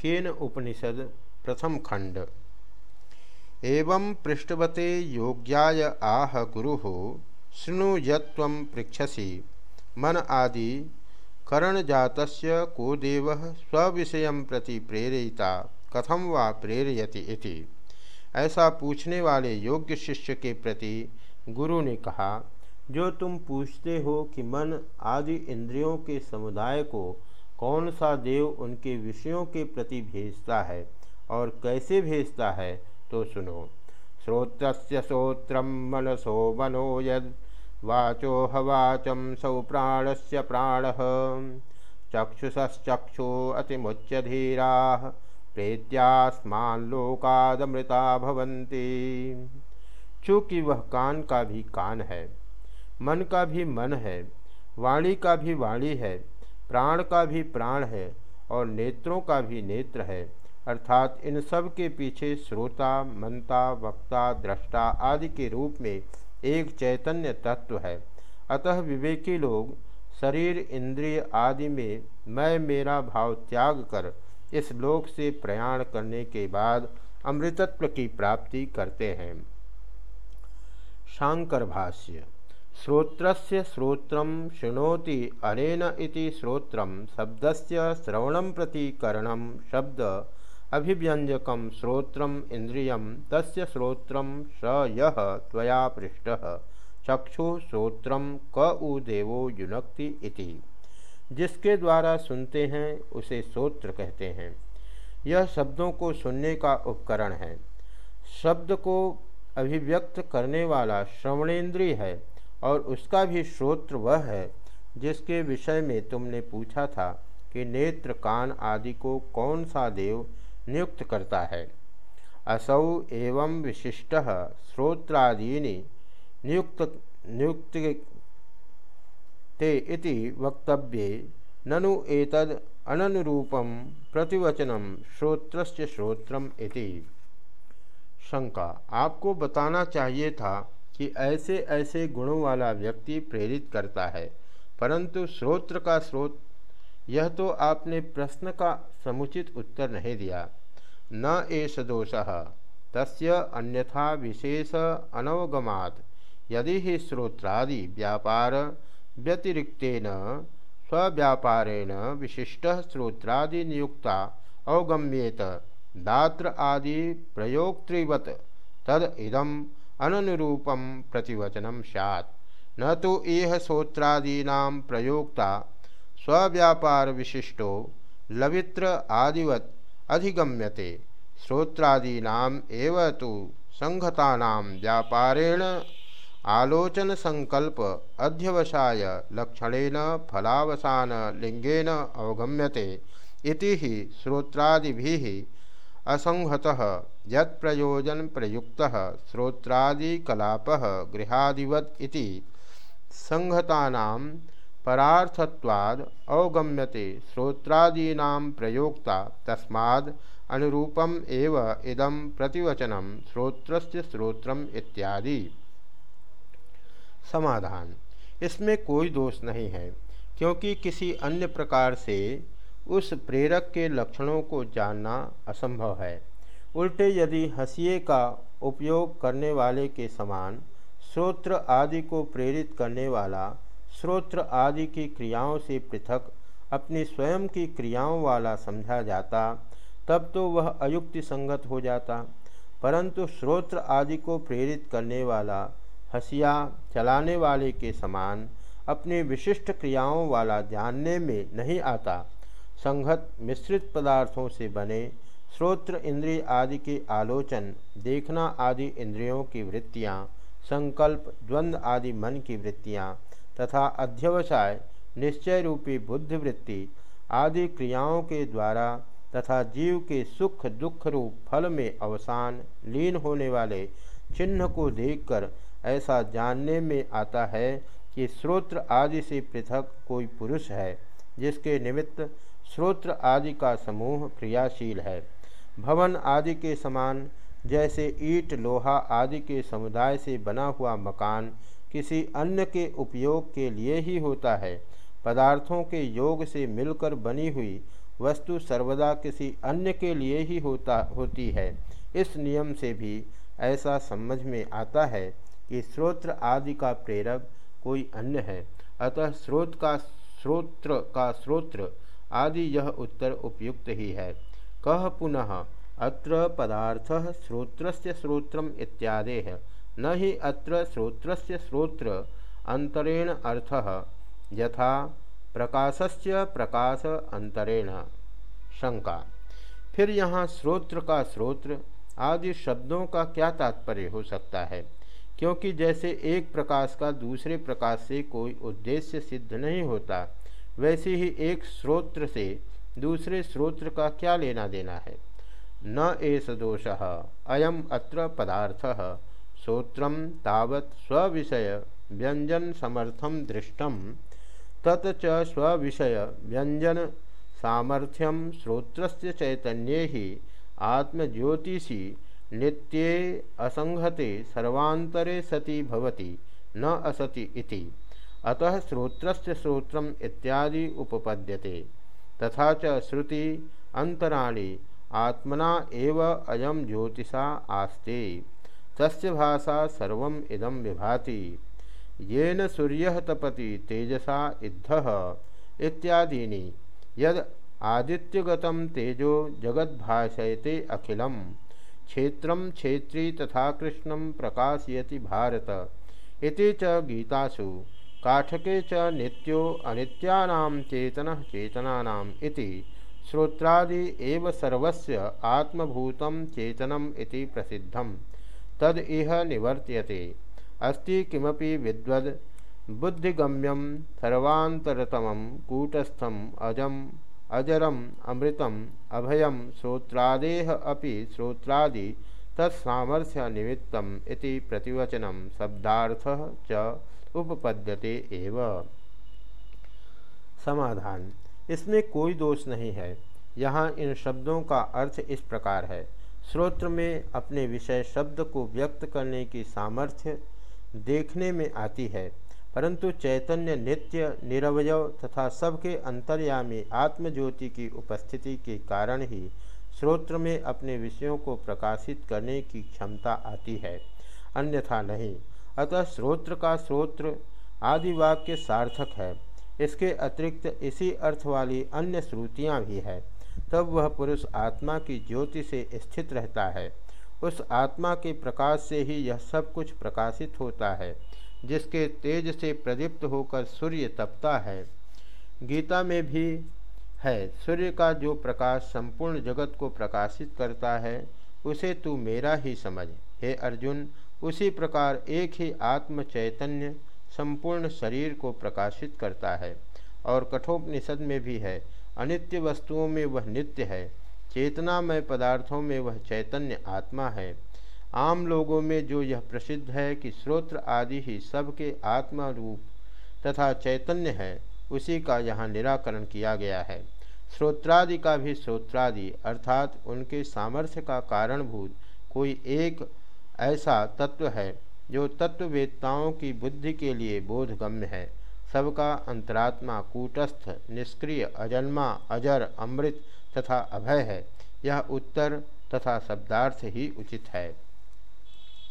केन उपनिषद प्रथम खंड एवं पृष्ठवते योग्याय आह गुरु, शृणु यत्व पृक्षसी मन आदि करणजात को देव स्विषय प्रति प्रेरिता कथम वा प्रेरयति इति। ऐसा पूछने वाले योग्य शिष्य के प्रति गुरु ने कहा, जो तुम पूछते हो कि मन आदि इंद्रियों के समुदाय को कौन सा देव उनके विषयों के प्रति भेजता है और कैसे भेजता है तो सुनो। श्रोत्र श्रोत्र मनसो मनो यद, वाचो हवाचम सौ प्राण। से प्राण चक्षुषक्षु चक्षुषश्चक्षु अतिमुच्यधीरा प्रेत्यास्मालोकादमृता भवन्ति। चूँकि वह कान का भी कान है, मन का भी मन है, वाणी का भी वाणी है प्राण का भी प्राण है और नेत्रों का भी नेत्र है, अर्थात इन सब के पीछे श्रोता मनता वक्ता दृष्टा आदि के रूप में एक चैतन्य तत्व है। अतः विवेकी लोग शरीर, इंद्रिय आदि में मैं मेरा भाव त्याग कर इस लोक से प्रयाण करने के बाद अमृतत्व की प्राप्ति करते हैं। शांकर भाष्य। श्रोत्रस्य श्रोत्र शृणोति अनेन इति श्रोत्र शब्दस्य श्रवण प्रति करणं शब्द अभिव्यंजक श्रोत्र इंद्रिय तस्य स यः त्वया चक्षु श्रोत्र क उ देवो युनक्ति इति। जिसके द्वारा सुनते हैं, उसे श्रोत्र कहते हैं। यह शब्दों को सुनने का उपकरण है। शब्द को अभिव्यक्त करने वाला श्रवणेन्द्रिय है। और उसका भी श्रोत्र वह है, जिसके विषय में तुमने पूछा था कि नेत्र, कान आदि को कौन सा देव नियुक्त करता है। असौ एवं विशिष्ट श्रोत्रादीनि नियुक्त नियुक्त ते इति वक्तव्ये। ननु एतद अननुरूपम प्रतिवचनम श्रोत्रस्य श्रोत्रम इति। शंका, आपको बताना चाहिए था कि ऐसे ऐसे गुणों वाला व्यक्ति प्रेरित करता है। परंतु श्रोत्र का स्रोत, यह तो आपने प्रश्न का समुचित उत्तर नहीं दिया। न एष दोष, तस्य अन्यथा विशेष अनवगमात्। यदि ही श्रोत्रादि व्यापार व्यतिरिक्तेन स्व्यापारेण विशिष्ट श्रोत्रादि नियुक्ता अवगम्येत, दात्र आदि प्रयोक्तृवत, तद इदम अनुरूपम प्रतिवचनम सैत् न तो इह श्रोत्रादीना प्रयोक्ता स्व्यापार विशिष्टो लवित्र आदिवत अधिगम्यते। श्रोत्रादीना एव तो संहतानां व्यापारेण आलोचन संकल्प अध्यवसाय लक्षणेन फलावसान लिंगेन अवगम्यते इति ही श्रोत्रादिभिः असंहतः। यत्प्रयोजन प्रयुक्त श्रोत्रादिकलाप गृहादिवत इति संहतानां परार्थत्वाद अवगम्यते श्रोत्रादीना प्रयोक्ता तस्माद् अनुरूपम एव इदम प्रतिवचनम श्रोत्रस्य श्रोत्रम इत्यादि। समाधान। इसमें कोई दोष नहीं है, क्योंकि किसी अन्य प्रकार से उस प्रेरक के लक्षणों को जानना असंभव है। उल्टे यदि हसीिए का उपयोग करने वाले के समान श्रोत्र आदि को प्रेरित करने वाला श्रोत्र आदि की क्रियाओं से पृथक अपनी स्वयं की क्रियाओं वाला समझा जाता, तब तो वह अयुक्ति संगत हो जाता। परंतु श्रोत्र आदि को प्रेरित करने वाला, हसिया चलाने वाले के समान अपनी विशिष्ट क्रियाओं वाला जानने में नहीं आता। संगत मिश्रित पदार्थों से बने श्रोत्र इंद्रिय आदि के आलोचन, देखना आदि इंद्रियों की वृत्तियाँ, संकल्प द्वंद्व आदि मन की वृत्तियाँ, तथा अध्यवसाय, निश्चय रूपी बुद्धिवृत्ति आदि क्रियाओं के द्वारा तथा जीव के सुख दुख रूप फल में अवसान, लीन होने वाले चिन्ह को देखकर ऐसा जानने में आता है कि श्रोत्र आदि से पृथक कोई पुरुष है, जिसके निमित्त श्रोत्र आदि का समूह क्रियाशील है। भवन आदि के समान, जैसे ईट, लोहा आदि के समुदाय से बना हुआ मकान किसी अन्य के उपयोग के लिए ही होता है। पदार्थों के योग से मिलकर बनी हुई वस्तु सर्वदा किसी अन्य के लिए ही होता, होती है। इस नियम से भी ऐसा समझ में आता है कि स्रोत्र आदि का प्रेरक कोई अन्य है। अतः स्रोत का, स्रोत्र का स्रोत्र आदि यह उत्तर उपयुक्त ही है। कह पुनः? अत्र पदार्थ श्रोत्रस्य श्रोत्रम है न ही अत्र श्रोत्रस्य श्रोत्र अंतरेण अर्थ, यथा प्रकाशस्य प्रकाश अंतरेण शंका फिर यहाँ श्रोत्र का श्रोत्र आदि शब्दों का क्या तात्पर्य हो सकता है? क्योंकि जैसे एक प्रकाश का दूसरे प्रकाश से कोई उद्देश्य सिद्ध नहीं होता, वैसे ही एक स्रोत्र से दूसरे स्रोत्र का क्या लेना देना है? न एस दोष, अयम अत्र पदार्थ। श्रोत्र तावत् स्विषय व्यंजन समर्थम दृष्टम तत च स्विषय व्यंजन सामर्थ्यम श्रोत्रस्य चैतन्ये ही आत्मज्योतिषी नित्ये असंहते सर्वांतरे सति भवति, न असति इति। अतः श्रोत्रस्य श्रोत्रम इत्यादि उपपद्यते। तथा च श्रुति अंतराणि आत्मना एव अयम ज्योतिषा आस्ते। तस्य भाषा सर्व इदम विभाति। येन सूर्य तपति, तेजसा इद्ध इत्यादीनि। यद आदित्यगत तेजो जगद्भाषयते अखिलम क्षेत्र क्षेत्री तथा कृष्ण प्रकाशयति भारत। इति च गीतासु। काठके च नित्यो अनित्यानां चेतन चेतनानाम इति। श्रोत्रादि एव सर्वस्य आत्मभूतं चेतनम इति प्रसिद्धम। तद इह निवर्त्यते। अस्ति किमपि विद्वद बुद्धिगम्यम सर्वांतरतम कूटस्थम अजम अजरम अमृतम अभयम श्रोत्रादेह अपि श्रोत्रादि तत्सामर्थ्य निमित्तम इति प्रतिवचनम शब्दार्थ च उपपद्यते एव। समाधान। इसमें कोई दोष नहीं है। यहाँ इन शब्दों का अर्थ इस प्रकार है। श्रोत्र में अपने विषय शब्द को व्यक्त करने की सामर्थ्य देखने में आती है, परंतु चैतन्य, नित्य, निरवय तथा सबके अंतर्यामी आत्मज्योति की उपस्थिति के कारण ही श्रोत्र में अपने विषयों को प्रकाशित करने की क्षमता आती है। अन्यथा नहीं। अतः श्रोत्र का श्रोत्र आदि वाक्य सार्थक है। इसके अतिरिक्त इसी अर्थ वाली अन्य श्रुतियाँ भी है। तब वह पुरुष आत्मा की ज्योति से स्थित रहता है। उस आत्मा के प्रकाश से ही यह सब कुछ प्रकाशित होता है, जिसके तेज से प्रदीप्त होकर सूर्य तपता है। गीता में भी है, सूर्य का जो प्रकाश संपूर्ण जगत को प्रकाशित करता है, उसे तू मेरा ही समझ। हे अर्जुन उसी प्रकार एक ही आत्म चैतन्य संपूर्ण शरीर को प्रकाशित करता है और कठोपनिषद में भी है, अनित्य वस्तुओं में वह नित्य है, चेतनामय पदार्थों में वह चैतन्य आत्मा है। आम लोगों में जो यह प्रसिद्ध है कि स्रोत्र आदि ही सबके आत्मा रूप तथा चैतन्य है, उसी का यहाँ निराकरण किया गया है। श्रोत्रादि का भी श्रोत्रादि, अर्थात उनके सामर्थ्य का कारणभूत कोई एक ऐसा तत्व है जो तत्ववेत्ताओं की बुद्धि के लिए बोधगम्य है। सबका अंतरात्मा कूटस्थ, निष्क्रिय, अजन्मा, अजर, अमृत तथा अभय है। यह उत्तर तथा शब्दार्थ ही उचित है।